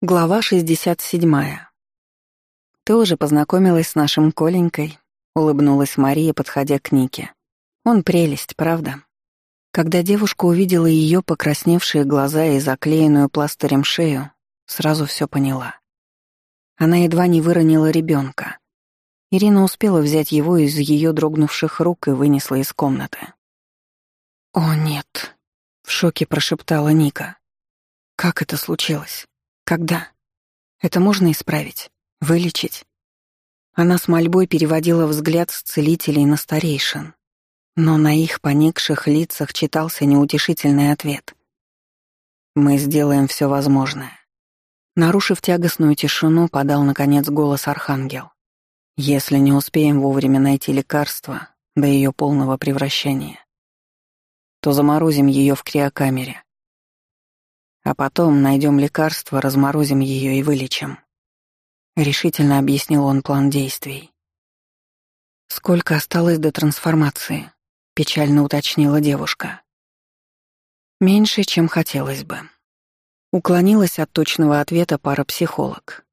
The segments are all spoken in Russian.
Глава 67. «Ты уже познакомилась с нашим Коленькой?» — улыбнулась Мария, подходя к Нике. «Он прелесть, правда?» Когда девушка увидела ее покрасневшие глаза и заклеенную пластырем шею, сразу все поняла. Она едва не выронила ребенка. Ирина успела взять его из ее дрогнувших рук и вынесла из комнаты. «О, нет!» — в шоке прошептала Ника. «Как это случилось?» Когда? Это можно исправить? Вылечить? Она с мольбой переводила взгляд с целителей на старейшин, но на их поникших лицах читался неутешительный ответ. «Мы сделаем все возможное». Нарушив тягостную тишину, подал, наконец, голос Архангел. «Если не успеем вовремя найти лекарство до ее полного превращения, то заморозим ее в криокамере. А потом найдем лекарство, разморозим ее и вылечим. Решительно объяснил он план действий. «Сколько осталось до трансформации?» — печально уточнила девушка. «Меньше, чем хотелось бы». Уклонилась от точного ответа парапсихолог.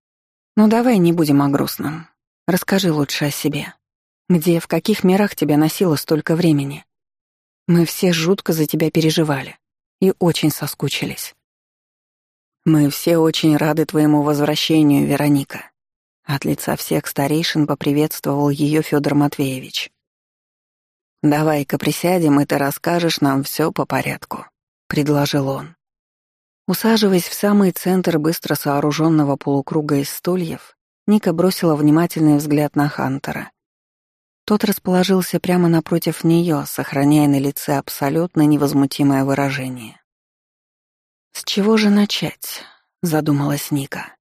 «Ну давай не будем о грустном. Расскажи лучше о себе. Где, в каких мирах тебя носило столько времени? Мы все жутко за тебя переживали и очень соскучились. «Мы все очень рады твоему возвращению, Вероника». От лица всех старейшин поприветствовал ее Федор Матвеевич. «Давай-ка присядем, и ты расскажешь нам все по порядку», — предложил он. Усаживаясь в самый центр быстро сооруженного полукруга из стульев, Ника бросила внимательный взгляд на Хантера. Тот расположился прямо напротив нее, сохраняя на лице абсолютно невозмутимое выражение. «С чего же начать?» — задумалась Ника.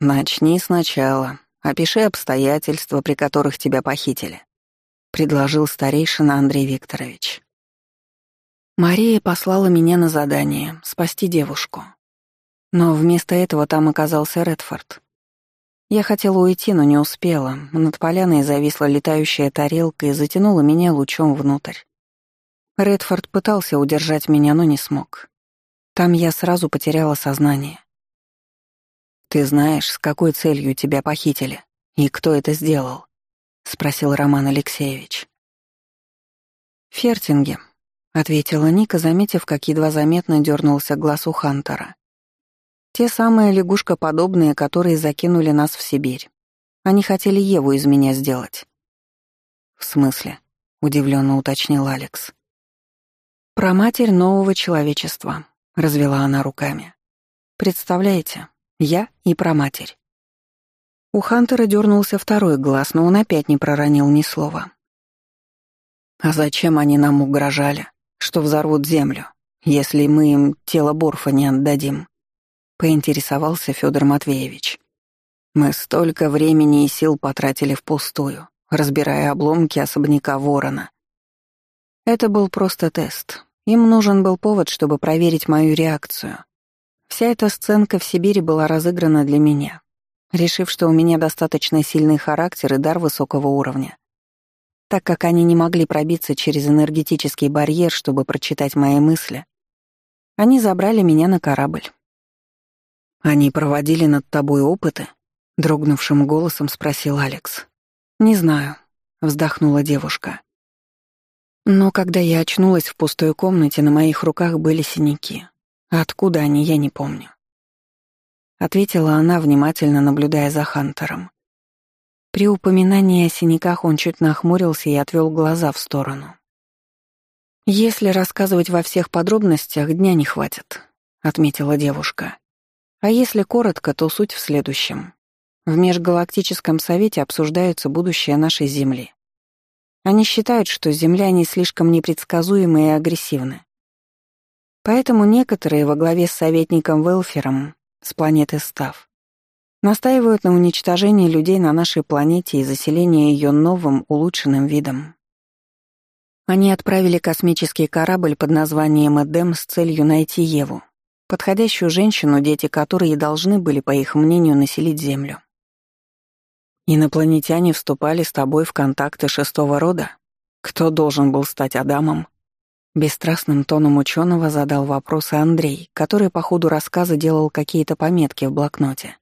«Начни сначала. Опиши обстоятельства, при которых тебя похитили», — предложил старейшина Андрей Викторович. Мария послала меня на задание — спасти девушку. Но вместо этого там оказался Редфорд. Я хотела уйти, но не успела. Над поляной зависла летающая тарелка и затянула меня лучом внутрь. Редфорд пытался удержать меня, но не смог. Там я сразу потеряла сознание. «Ты знаешь, с какой целью тебя похитили? И кто это сделал?» — спросил Роман Алексеевич. «Фертинги», — ответила Ника, заметив, как едва заметно дернулся глаз у Хантера. «Те самые лягушкоподобные, которые закинули нас в Сибирь. Они хотели Еву из меня сделать». «В смысле?» — удивленно уточнил Алекс. «Про матерь нового человечества», — развела она руками. «Представляете, я и проматерь». У Хантера дернулся второй глаз, но он опять не проронил ни слова. «А зачем они нам угрожали, что взорвут землю, если мы им тело Борфа не отдадим?» — поинтересовался Федор Матвеевич. «Мы столько времени и сил потратили впустую, разбирая обломки особняка Ворона. Это был просто тест, им нужен был повод, чтобы проверить мою реакцию. Вся эта сценка в Сибири была разыграна для меня, решив, что у меня достаточно сильный характер и дар высокого уровня. Так как они не могли пробиться через энергетический барьер, чтобы прочитать мои мысли, они забрали меня на корабль. «Они проводили над тобой опыты?» — дрогнувшим голосом спросил Алекс. «Не знаю», — вздохнула девушка. Но когда я очнулась в пустой комнате, на моих руках были синяки. Откуда они, я не помню. Ответила она, внимательно наблюдая за Хантером. При упоминании о синяках он чуть нахмурился и отвел глаза в сторону. «Если рассказывать во всех подробностях, дня не хватит», — отметила девушка. «А если коротко, то суть в следующем. В Межгалактическом Совете обсуждается будущее нашей Земли. Они считают, что земляне слишком непредсказуемы и агрессивны. Поэтому некоторые во главе с советником Велфером с планеты Став настаивают на уничтожении людей на нашей планете и заселении ее новым, улучшенным видом. Они отправили космический корабль под названием «Эдем» с целью найти Еву, подходящую женщину, дети которой должны были, по их мнению, населить Землю. Инопланетяне вступали с тобой в контакты шестого рода? Кто должен был стать Адамом? Бесстрастным тоном ученого задал вопросы Андрей, который по ходу рассказа делал какие-то пометки в блокноте.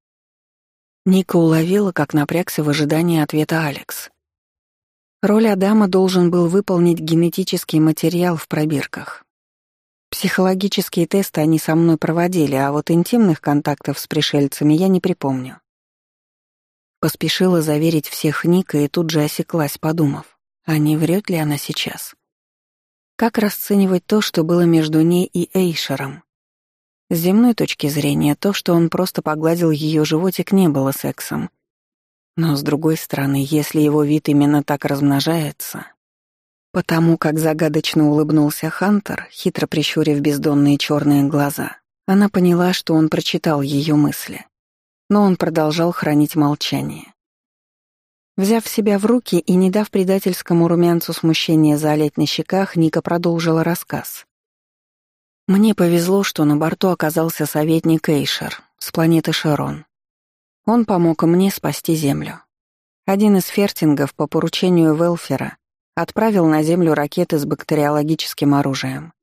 Ника уловила, как напрягся в ожидании ответа Алекс. Роль Адама должен был выполнить генетический материал в пробирках. Психологические тесты они со мной проводили, а вот интимных контактов с пришельцами я не припомню. Поспешила заверить всех Ника и тут же осеклась, подумав, а не врет ли она сейчас? Как расценивать то, что было между ней и Эйшером? С земной точки зрения, то, что он просто погладил ее животик, не было сексом. Но, с другой стороны, если его вид именно так размножается... Потому как загадочно улыбнулся Хантер, хитро прищурив бездонные черные глаза, она поняла, что он прочитал ее мысли. Но он продолжал хранить молчание. Взяв себя в руки и не дав предательскому румянцу смущения залить на щеках, Ника продолжила рассказ. «Мне повезло, что на борту оказался советник Эйшер с планеты Шарон. Он помог мне спасти Землю. Один из фертингов по поручению Велфера отправил на Землю ракеты с бактериологическим оружием,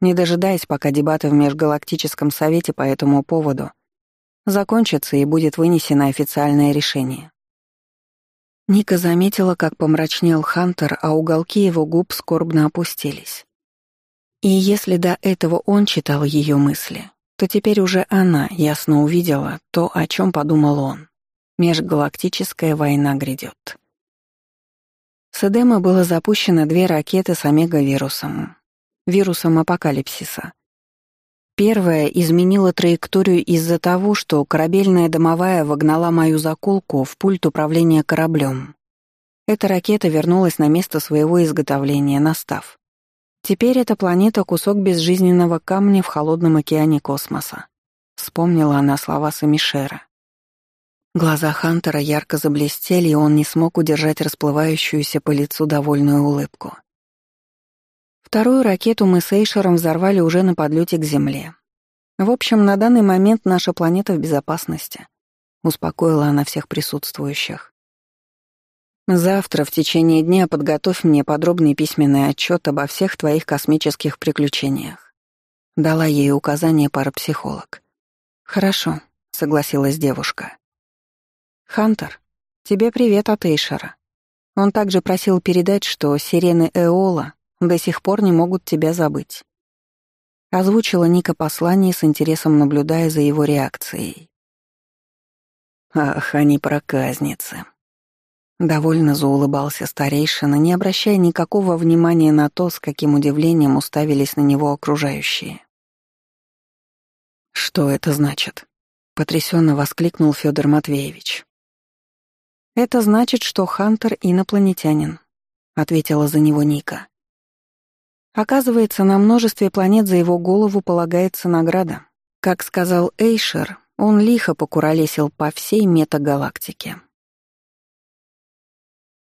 не дожидаясь, пока дебаты в Межгалактическом Совете по этому поводу закончатся и будет вынесено официальное решение. Ника заметила, как помрачнел Хантер, а уголки его губ скорбно опустились. И если до этого он читал ее мысли, то теперь уже она ясно увидела то, о чем подумал он. Межгалактическая война грядет. С Эдема было запущено две ракеты с омега-вирусом. Вирусом апокалипсиса. Первая изменила траекторию из-за того, что корабельная домовая вогнала мою заколку в пульт управления кораблем. Эта ракета вернулась на место своего изготовления, настав. Теперь эта планета — кусок безжизненного камня в холодном океане космоса. Вспомнила она слова Самишера. Глаза Хантера ярко заблестели, и он не смог удержать расплывающуюся по лицу довольную улыбку. Вторую ракету мы с Эйшером взорвали уже на подлете к Земле. В общем, на данный момент наша планета в безопасности. Успокоила она всех присутствующих. Завтра в течение дня подготовь мне подробный письменный отчет обо всех твоих космических приключениях. Дала ей указание парапсихолог. Хорошо, согласилась девушка. Хантер, тебе привет от Эйшера. Он также просил передать, что сирены Эола до сих пор не могут тебя забыть. Озвучила Ника послание с интересом, наблюдая за его реакцией. «Ах, они проказницы!» Довольно заулыбался старейшина, не обращая никакого внимания на то, с каким удивлением уставились на него окружающие. «Что это значит?» — потрясенно воскликнул Федор Матвеевич. «Это значит, что Хантер — инопланетянин», — ответила за него Ника. Оказывается, на множестве планет за его голову полагается награда. Как сказал Эйшер, он лихо покуролесил по всей метагалактике.